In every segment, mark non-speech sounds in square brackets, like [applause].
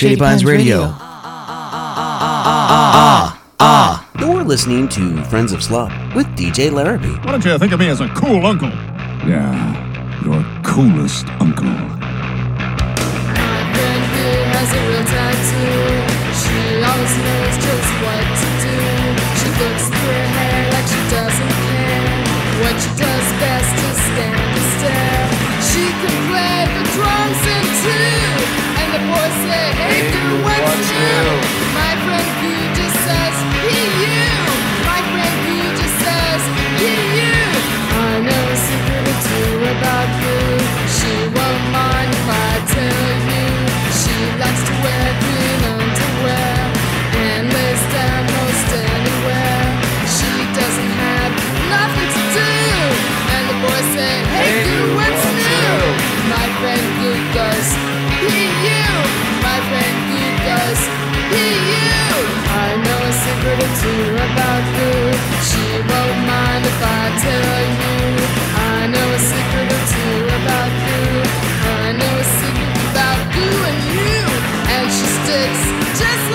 Shady Pines Radio. Ah, ah. You're listening to Friends of Slop with DJ Larraby. Why don't you think of me as a cool uncle? Yeah, your coolest uncle. What's about. She won't mind if I tell you. I know a secret or two about. I know a secret about Goo and you. And she sticks just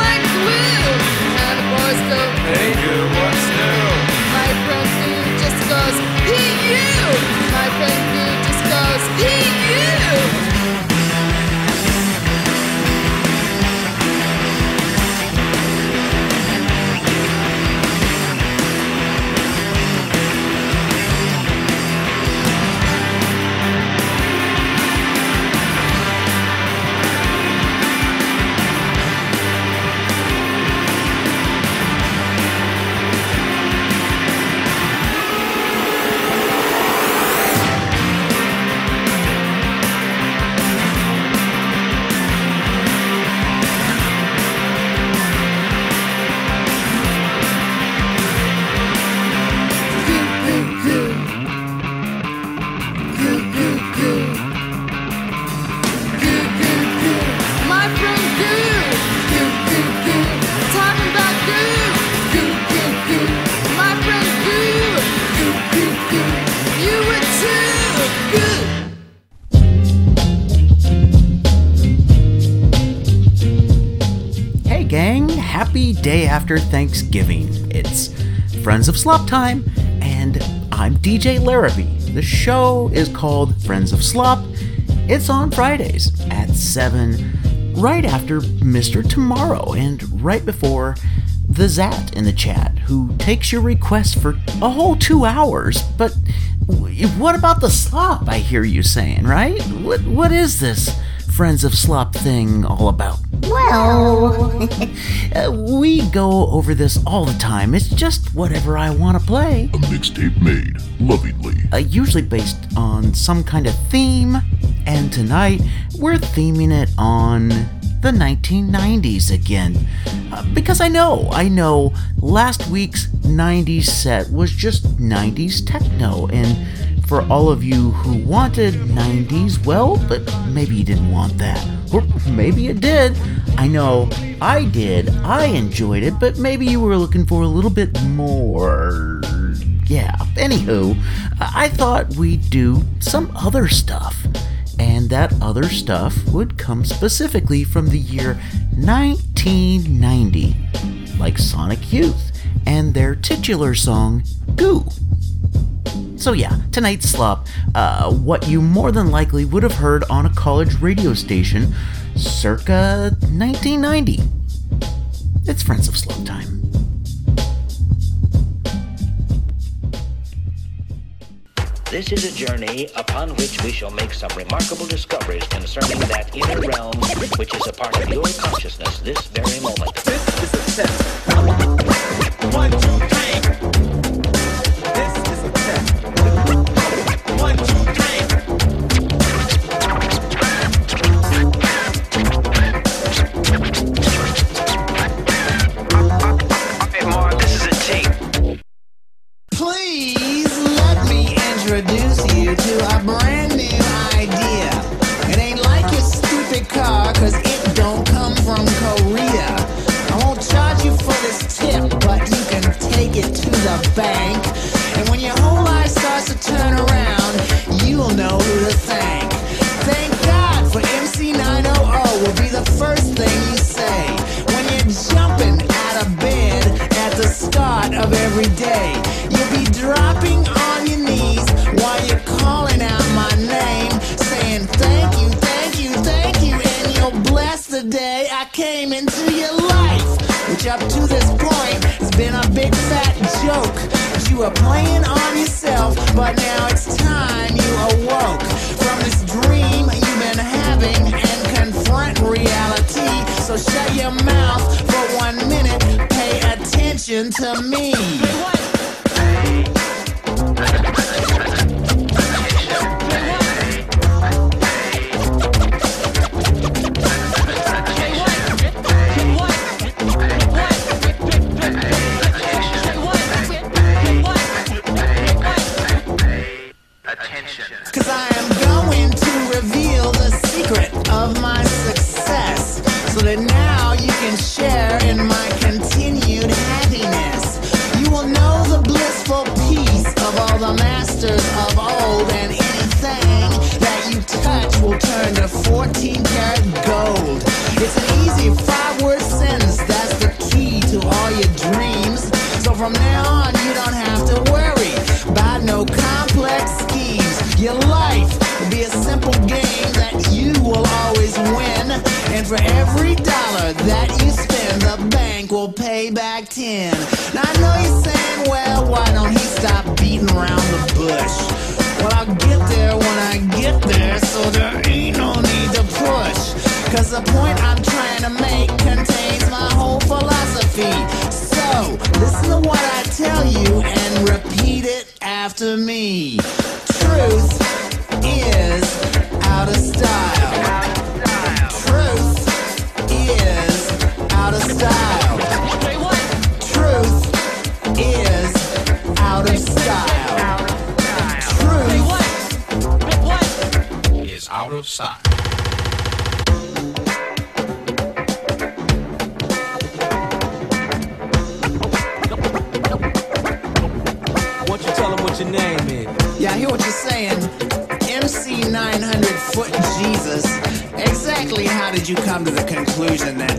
Thanksgiving. It's Friends of Slop time, and I'm DJ Larraby. The show is called Friends of Slop. It's on Fridays at 7, right after Mr. Tomorrow, and right before the Zat in the chat, who takes your request for a whole two hours. But what about the slop, I hear you saying, right? What, what is this Friends of Slop thing all about? Well, uh, [laughs] we go over this all the time. It's just whatever I want to play. A mixtape made lovingly. Uh, usually based on some kind of theme. And tonight, we're theming it on the 1990s again. Uh, because I know, I know, last week's 90s set was just 90s techno. And for all of you who wanted 90s, well, but maybe you didn't want that. Or maybe you did. I know I did. I enjoyed it, but maybe you were looking for a little bit more. Yeah, anywho, I thought we'd do some other stuff. And that other stuff would come specifically from the year 1990, like Sonic Youth and their titular song, Goo. So, yeah, tonight's slop, uh, what you more than likely would have heard on a college radio station circa 1990. It's Friends of Slop time. This is a journey upon which we shall make some remarkable discoveries concerning that inner realm which is a part of your consciousness this very moment. This is a test. One, two, three.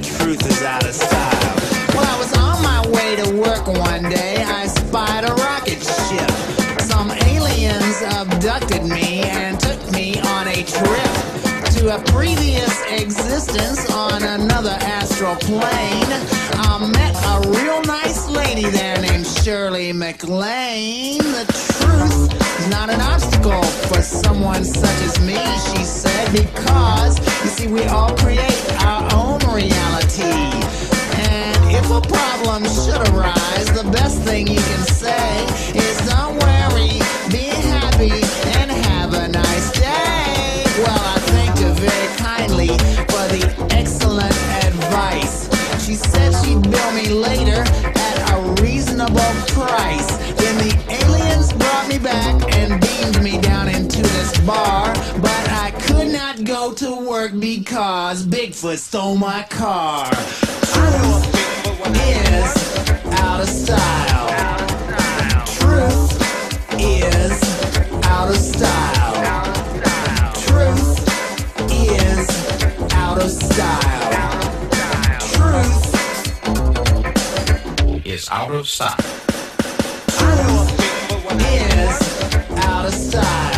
truth is out of style. Well, I was on my way to work one day. I spied a rocket ship. Some aliens abducted me and took me on a trip a previous existence on another astral plane. I met a real nice lady there named Shirley MacLaine. The truth is not an obstacle for someone such as me, she said, because you see, we all create our own reality. And if a problem should arise, the best thing you can say is don't worry, be bill me later at a reasonable price. Then the aliens brought me back and beamed me down into this bar. But I could not go to work because Bigfoot stole my car. Truth is out of style. Truth is out of style. Truth is out of style. is out of sight. Is out of sight.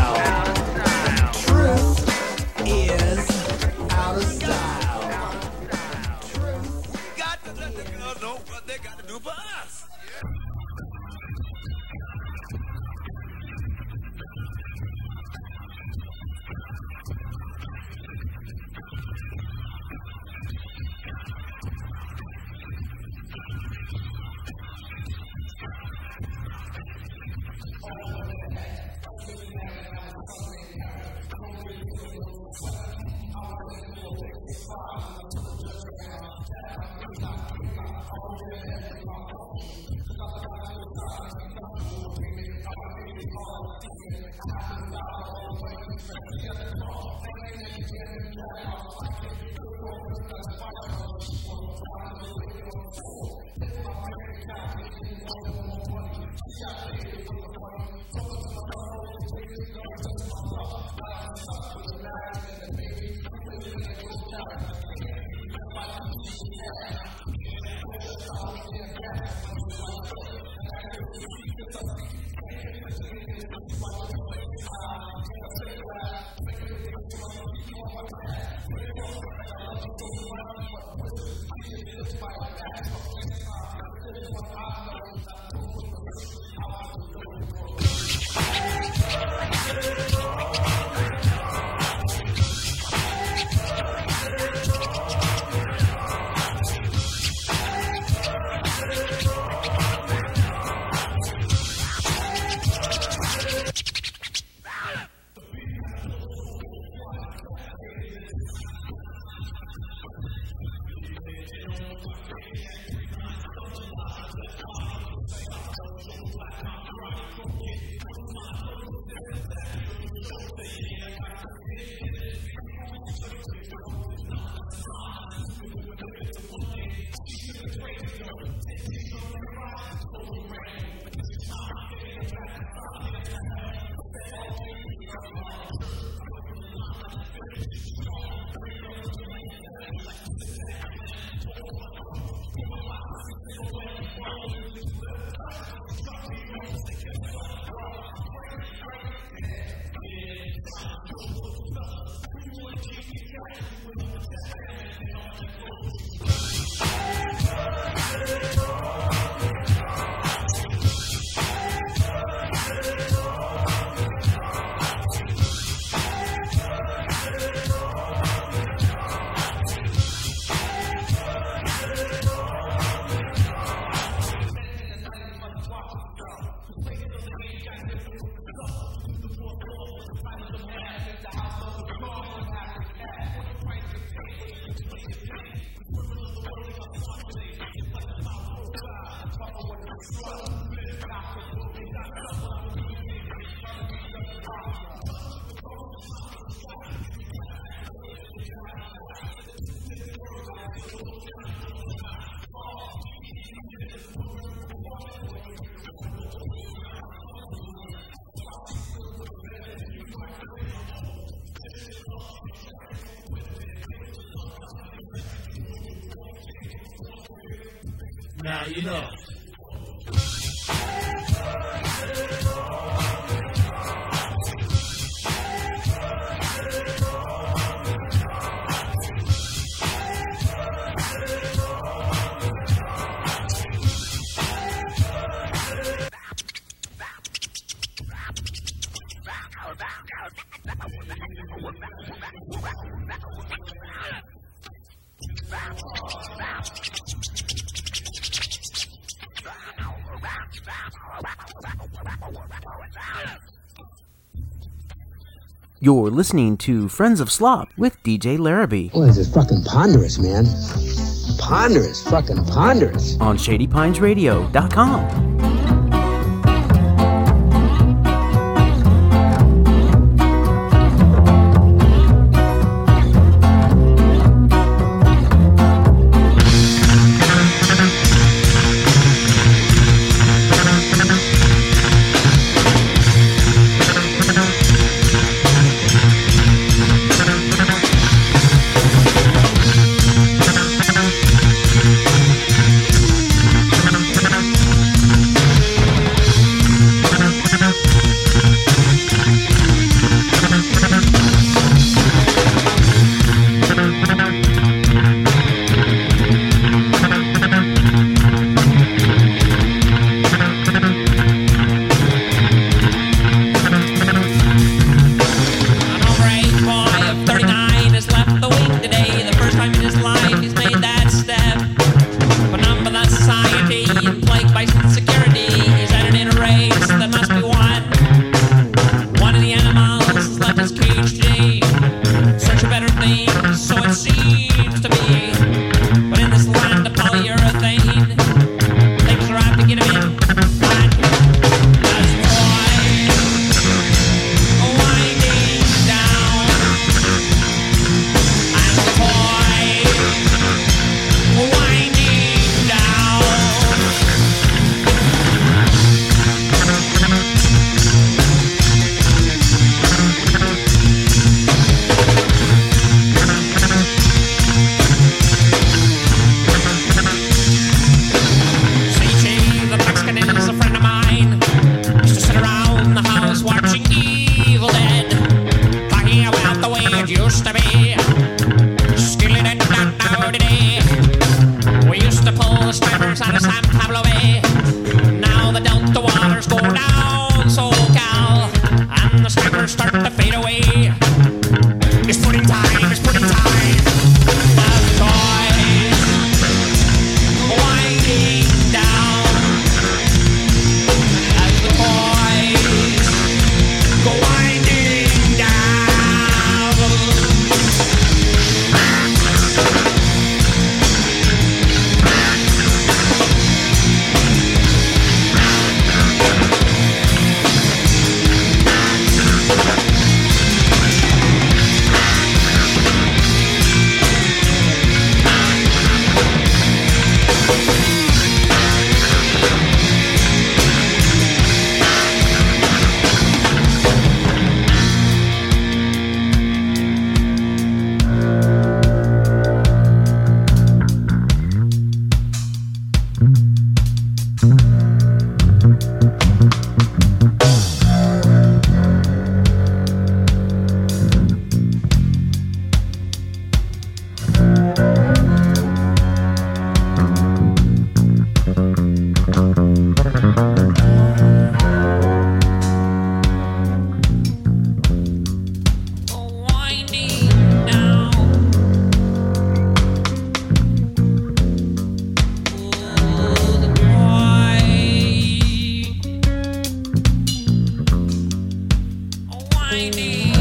You know. You're listening to Friends of Slop with DJ Larraby Boy, this is fucking ponderous, man. Ponderous, fucking ponderous. on ShadyPinesRadio.com. The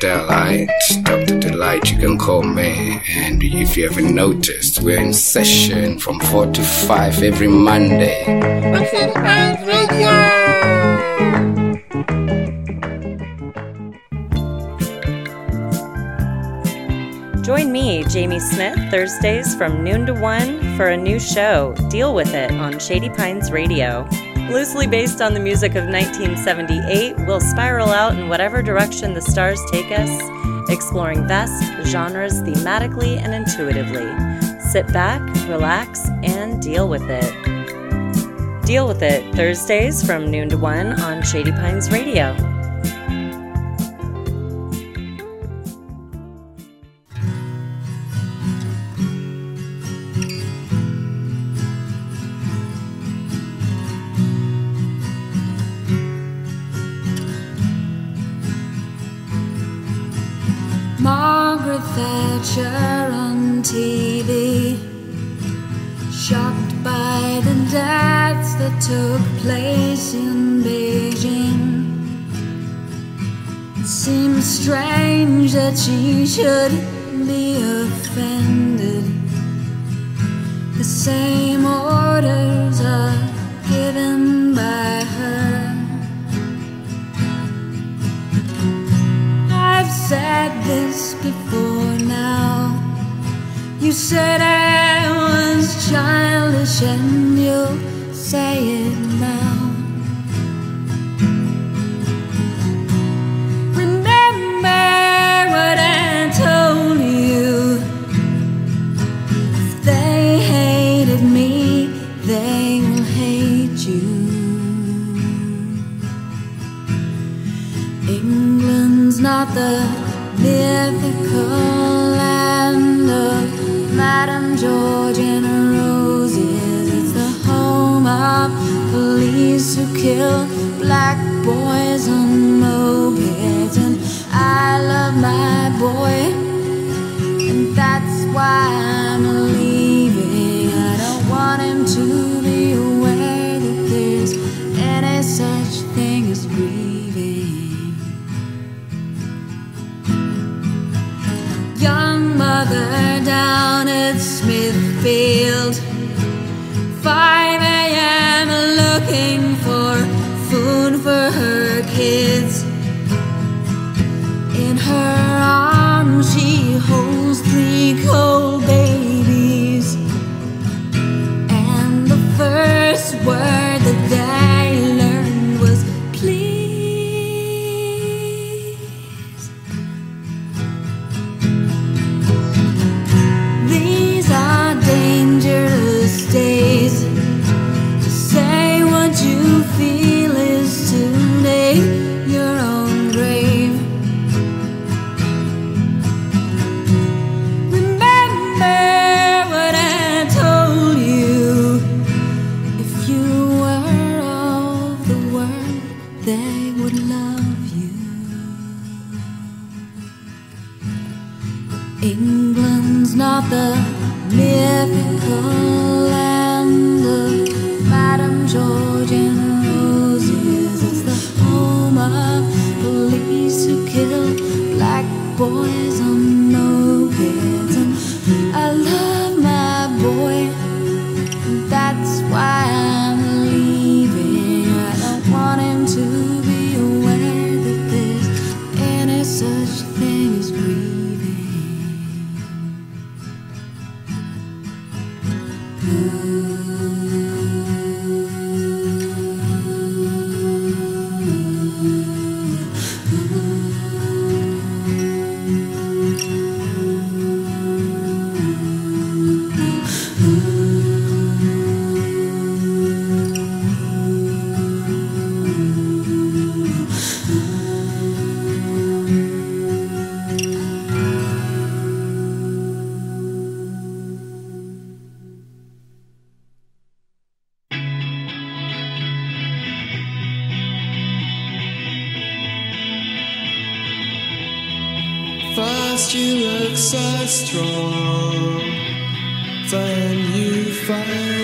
Delight. Dr. Delight, you can call me. And if you haven't noticed, we're in session from 4 to 5 every Monday. Join me, Jamie Smith, Thursdays from noon to 1 for a new show, Deal With It, on Shady Pines Radio. Loosely based on the music of 1978, we'll spiral out in whatever direction the stars take us, exploring vast genres thematically and intuitively. Sit back, relax, and deal with it. Deal with It, Thursdays from noon to 1 on Shady Pines Radio. Thatcher on TV, shocked by the deaths that took place in Beijing. It seems strange that she should be offended. The same said I was childish, and you'll say it now. Remember what I told you. If they hated me, they will hate you. England's not the mythical kill black boys on mopeds. And I love my boy, and that's why I'm leaving. I don't want him to be aware that there's any such thing as grieving. Young mother down at Smithfield, kids. So strong, then you fade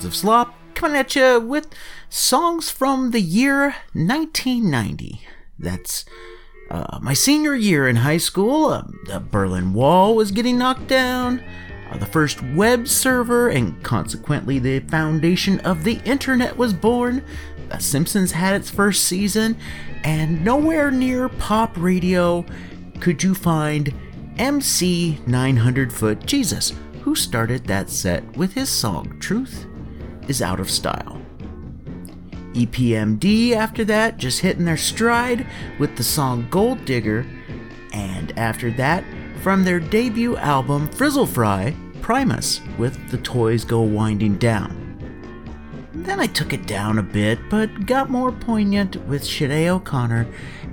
Friends of Slop, coming at you with songs from the year 1990. That's uh, my senior year in high school. Uh, the Berlin Wall was getting knocked down. Uh, the first web server and consequently the foundation of the internet was born. The Simpsons had its first season, and nowhere near pop radio could you find MC 900 Foot Jesus, who started that set with his song Truth is Out of Style. EPMD after that just hitting their stride with the song Gold Digger, and after that, from their debut album Frizzle Fry, Primus with The Toys Go Winding Down. Then I took it down a bit, but got more poignant with Sinead O'Connor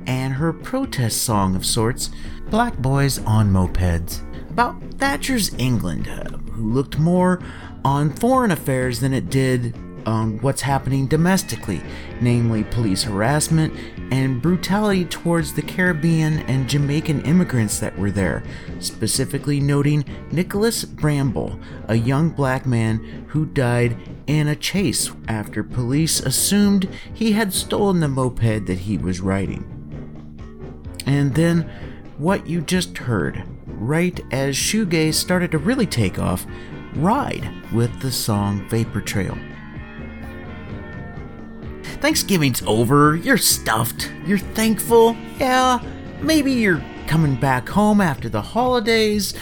and her protest song of sorts, Black Boys on Mopeds, about Thatcher's England, uh, who looked more on foreign affairs than it did on what's happening domestically, namely police harassment and brutality towards the Caribbean and Jamaican immigrants that were there, specifically noting Nicholas Bramble, a young black man who died in a chase after police assumed he had stolen the moped that he was riding. And then what you just heard, right as shoegaze started to really take off, Ride with the song Vapor Trail. Thanksgiving's over, you're stuffed, you're thankful, yeah, maybe you're coming back home after the holidays,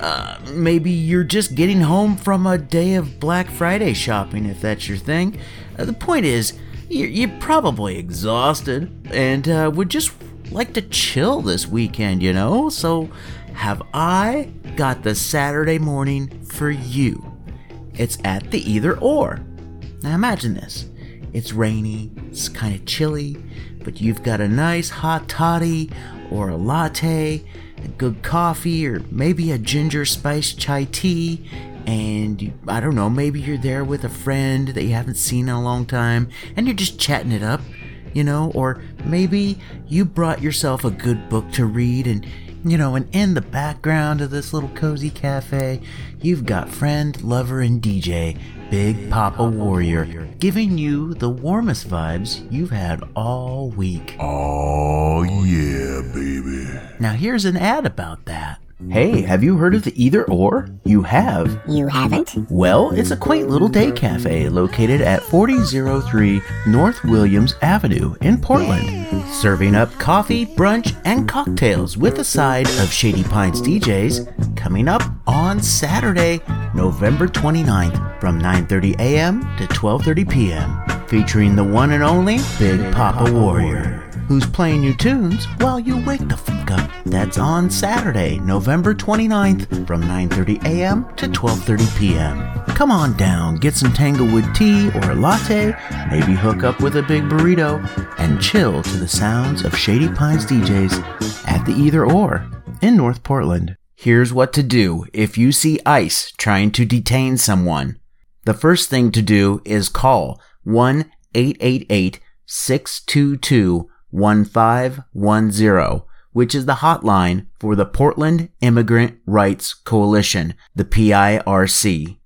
uh, maybe you're just getting home from a day of Black Friday shopping if that's your thing. Uh, the point is, you're, you're probably exhausted and uh, would just like to chill this weekend, you know? So, have I got the Saturday morning for you? It's at the either or. Now imagine this. It's rainy, it's kind of chilly, but you've got a nice hot toddy or a latte, a good coffee, or maybe a ginger spice chai tea, and you, I don't know, maybe you're there with a friend that you haven't seen in a long time, and you're just chatting it up, you know, or maybe you brought yourself a good book to read and you know, and in the background of this little cozy cafe, you've got friend, lover, and DJ, Big Papa Warrior, giving you the warmest vibes you've had all week. Oh, yeah, baby. Now, here's an ad about that. Hey, have you heard of the Either Or? You have. You haven't? Well, it's a quaint little day cafe located at 4003 North Williams Avenue in Portland, serving up coffee, brunch, and cocktails with a side of Shady Pines DJs coming up on Saturday, November 29th from 9:30 a.m. to 12:30 p.m., featuring the one and only Big Papa Warrior who's playing you tunes while you wake the fuck up. That's on Saturday, November 29th from 9:30 a.m. to 12:30 p.m. Come on down, get some Tanglewood tea or a latte, maybe hook up with a big burrito and chill to the sounds of Shady Pines DJs at the Either Or in North Portland. Here's what to do if you see ICE trying to detain someone. The first thing to do is call 1 888 622 1510, which is the hotline for the Portland Immigrant Rights Coalition, the PIRC.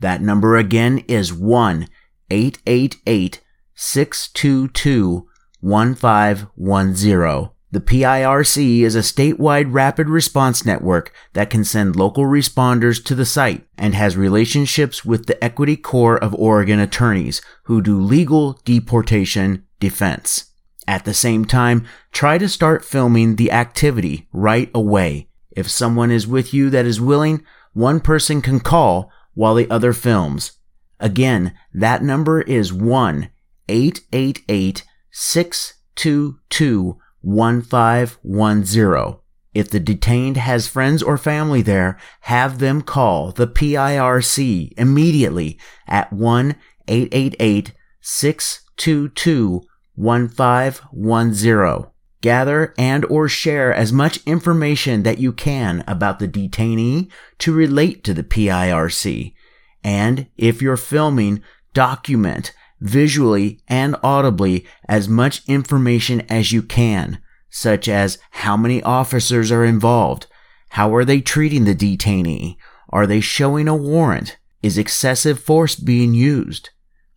That number again is 1 888 622 1510. The PIRC is a statewide rapid response network that can send local responders to the site and has relationships with the Equity Corps of Oregon attorneys who do legal deportation defense. At the same time, try to start filming the activity right away. If someone is with you that is willing, one person can call while the other films. Again, that number is 1 888 622 1510. If the detained has friends or family there, have them call the PIRC immediately at 1 888 622 1510. Gather and or share as much information that you can about the detainee to relate to the PIRC. And if you're filming, document visually and audibly as much information as you can, such as how many officers are involved, how are they treating the detainee, are they showing a warrant, Is excessive force being used?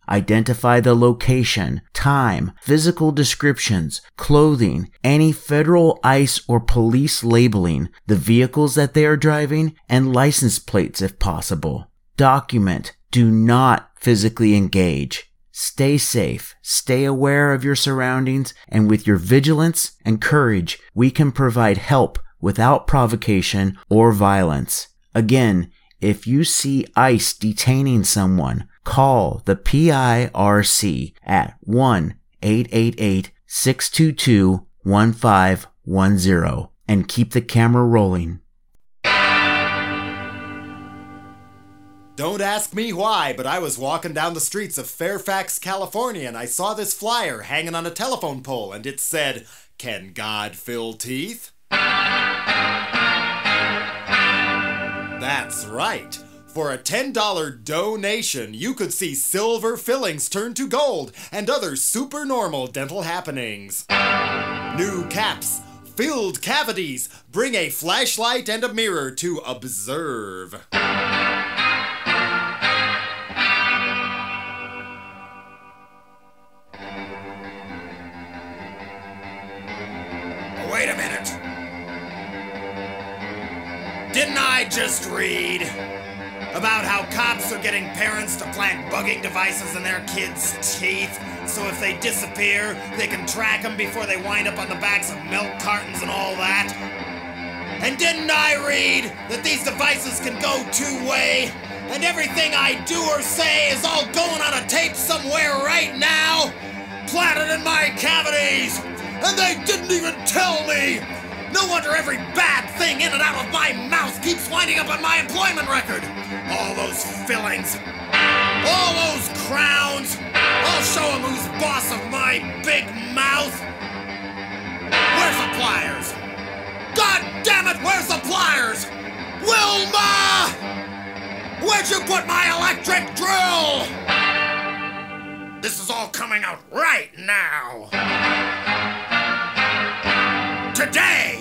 Identify the location, time, physical descriptions, clothing, any federal ICE or police labeling, the vehicles that they are driving, and license plates if possible. Document. Do not physically engage. Stay safe, stay aware of your surroundings, and with your vigilance and courage, we can provide help without provocation or violence. Again, if you see ICE detaining someone, call the PIRC at 1 888 622 1510 and keep the camera rolling. Don't ask me why, but I was walking down the streets of Fairfax, California, and I saw this flyer hanging on a telephone pole, and it said, Can God fill teeth? That's right. For a $10 donation, you could see silver fillings turn to gold and other supernormal dental happenings. New caps, filled cavities, bring a flashlight and a mirror to observe. Oh, wait a minute. Didn't I just read about how cops are getting parents to plant bugging devices in their kids' teeth so if they disappear, they can track them before they wind up on the backs of milk cartons and all that? And didn't I read that these devices can go two way? And everything I do or say is all going on a tape somewhere right now? Planted in my cavities! And they didn't even tell me! No wonder every bad thing in and out of my mouth keeps winding up on my employment record! All those fillings! All those crowns! I'll show them who's boss of my big mouth! Where's the pliers? God damn it, where's the pliers? Wilma! Where'd you put my electric drill? This is all coming out right now. Today!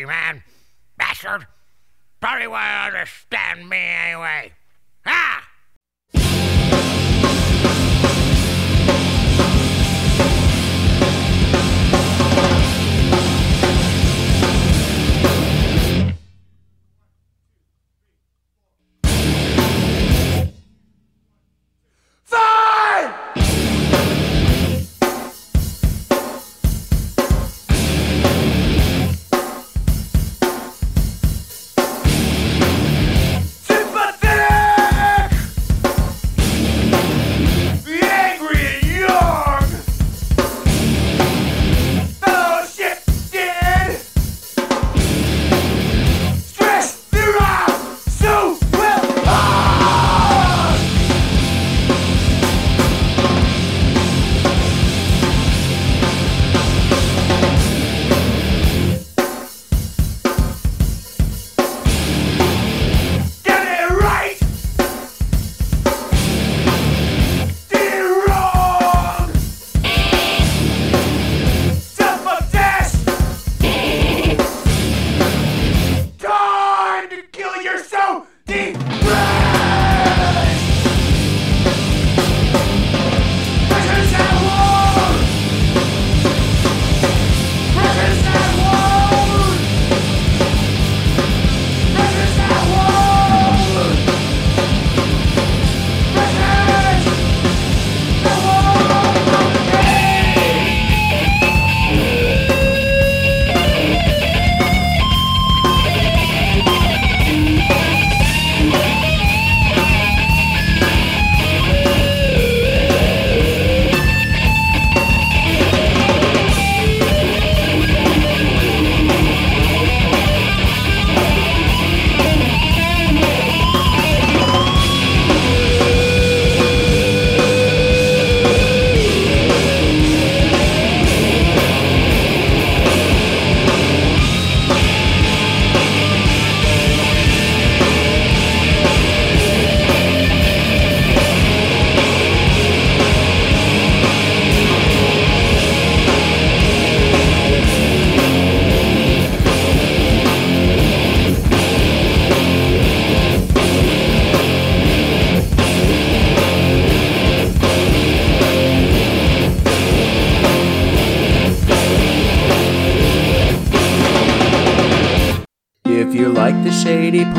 Man? Bastard! Probably won't understand me anyway. Ah!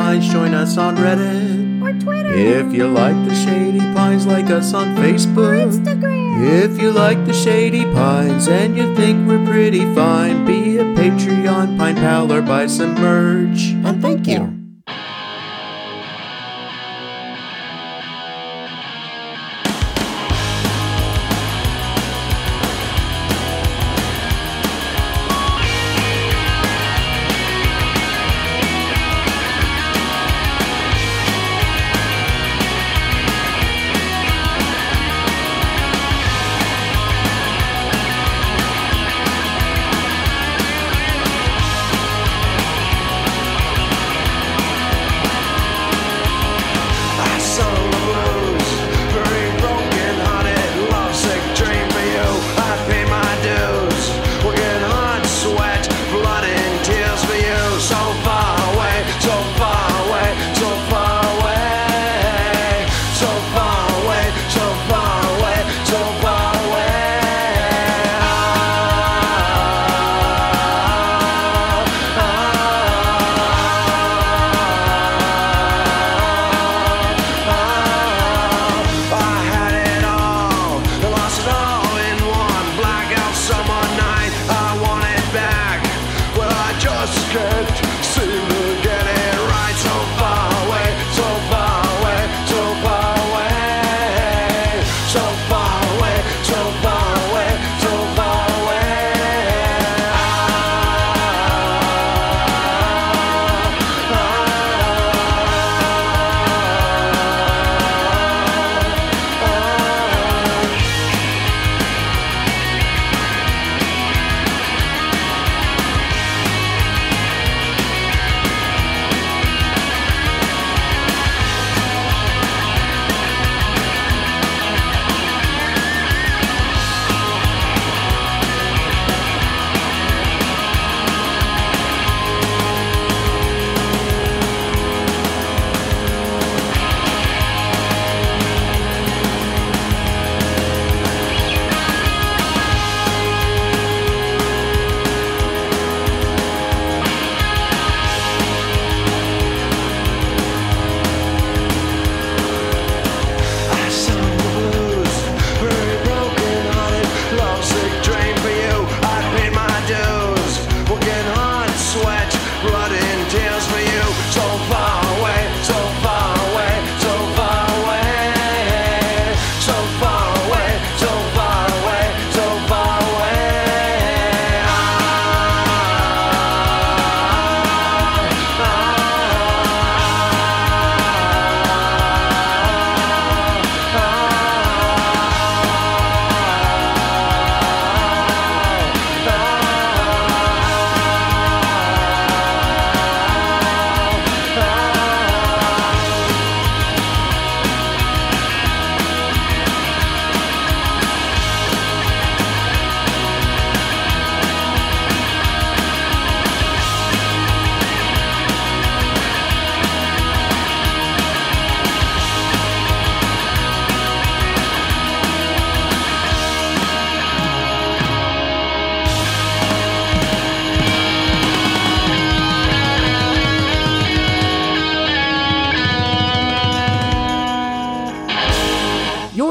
Pines, join us on Reddit or Twitter. If you like the Shady Pines, like us on Facebook or Instagram. If you like the Shady Pines and you think we're pretty fine, be a Patreon Pine Pal or buy some merch. And thank you.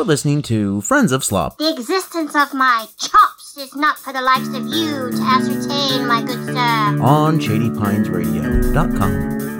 You're listening to Friends of Slop. The existence of my chops is not for the likes of you to ascertain, my good sir. On ShadyPinesRadio.com.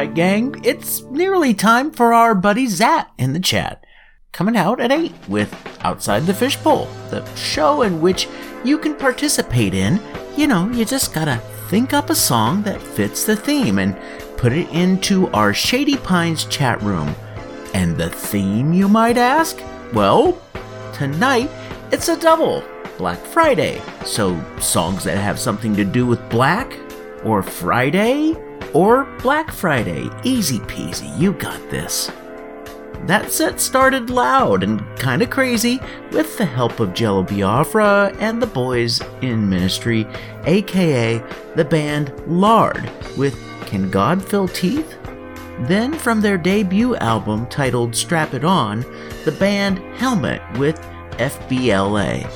right, gang, it's nearly time for our buddy Zat in the chat. Coming out at 8 with Outside the Fishbowl, the show in which you can participate in. You know, you just gotta think up a song that fits the theme and put it into our Shady Pines chat room. And the theme, you might ask? Well, tonight it's a double Black Friday. So, songs that have something to do with black, or Friday, or Black Friday. Easy peasy, you got this. That set started loud and kinda crazy with the help of Jello Biafra and the boys in ministry, aka the band Lard, with Can God Fill Teeth? Then, from their debut album titled Strap It On, the band Helmet with FBLA.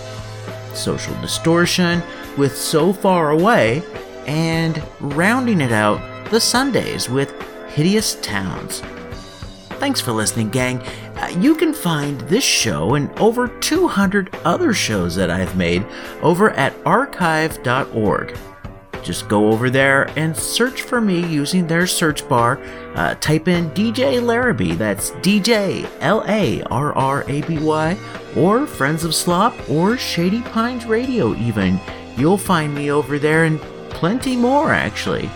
Social Distortion with So Far Away, and rounding it out, the Sundays with Hideous Towns. Thanks for listening, gang. Uh, you can find this show and over 200 other shows that I've made over at archive.org. Just go over there and search for me using their search bar. Uh, type in DJ Larraby, that's DJ L A R R A B Y, or Friends of Slop, or Shady Pines Radio, even. You'll find me over there and plenty more, actually.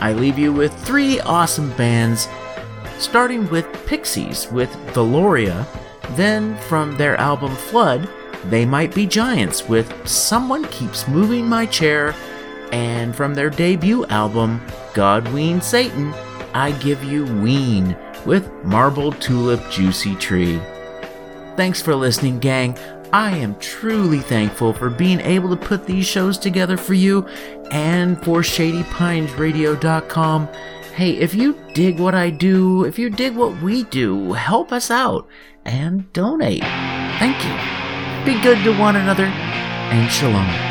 I leave you with three awesome bands, starting with Pixies with Veloria, then from their album Flood, They Might Be Giants with Someone Keeps Moving My Chair, and from their debut album, God Ween Satan, I Give You Ween with Marble Tulip Juicy Tree. Thanks for listening, gang. I am truly thankful for being able to put these shows together for you and for ShadyPinesRadio.com. Hey, if you dig what I do, if you dig what we do, help us out and donate. Thank you. Be good to one another and shalom.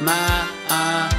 my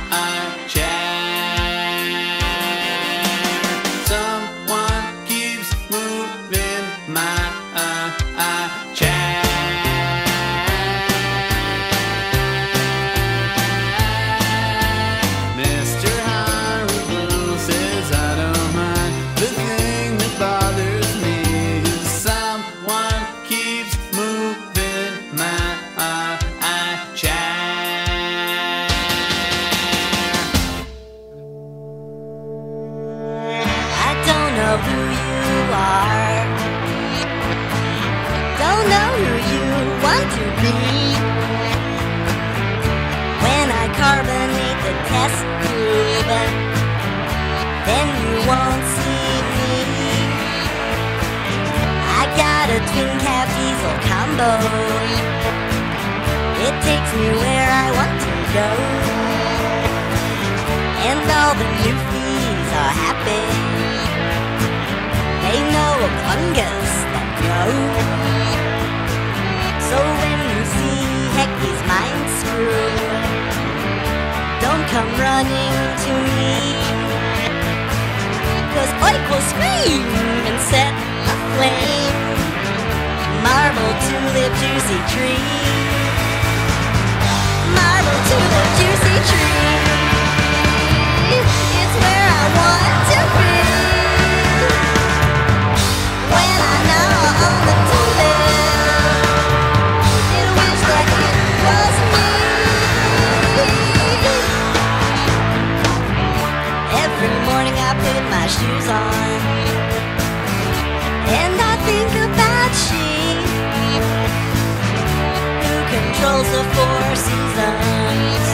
four seasons,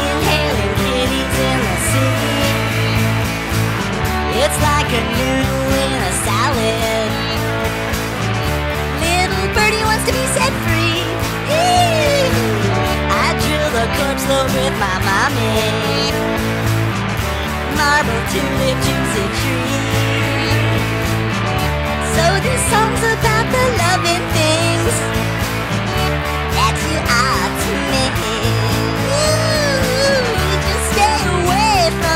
inhaling kitties in the sea. It's like a noodle in a salad. Little birdie wants to be set free. I drill a with my mommy. Marble juicy tree. So this song's about the loving things.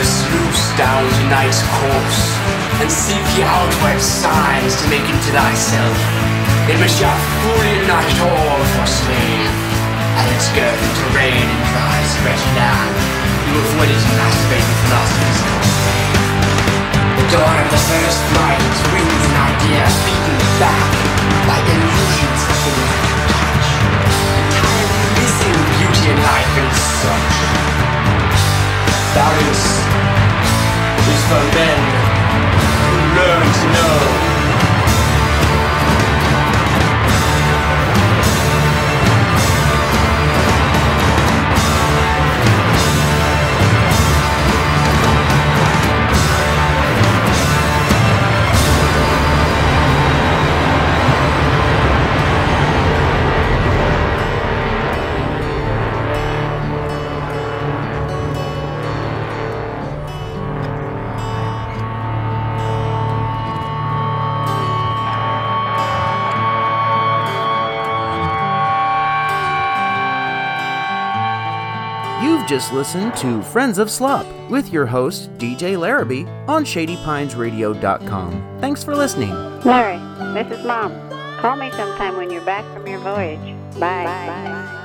the sluice down to night's course, and seek the outward signs to make into thyself, in which are fully united all for slave. and its girth to rain and dry stretch land, you avoided masturbating philosophy's constraint. The dawn of the first light brings an idea beaten back by illusions of the touch, entirely missing beauty in life and such. Balance is for men who learn to know. Just listened to Friends of Slop with your host, DJ Larraby, on ShadyPinesRadio.com. Thanks for listening. Larry, this is Mom. Call me sometime when you're back from your voyage. Bye. Bye.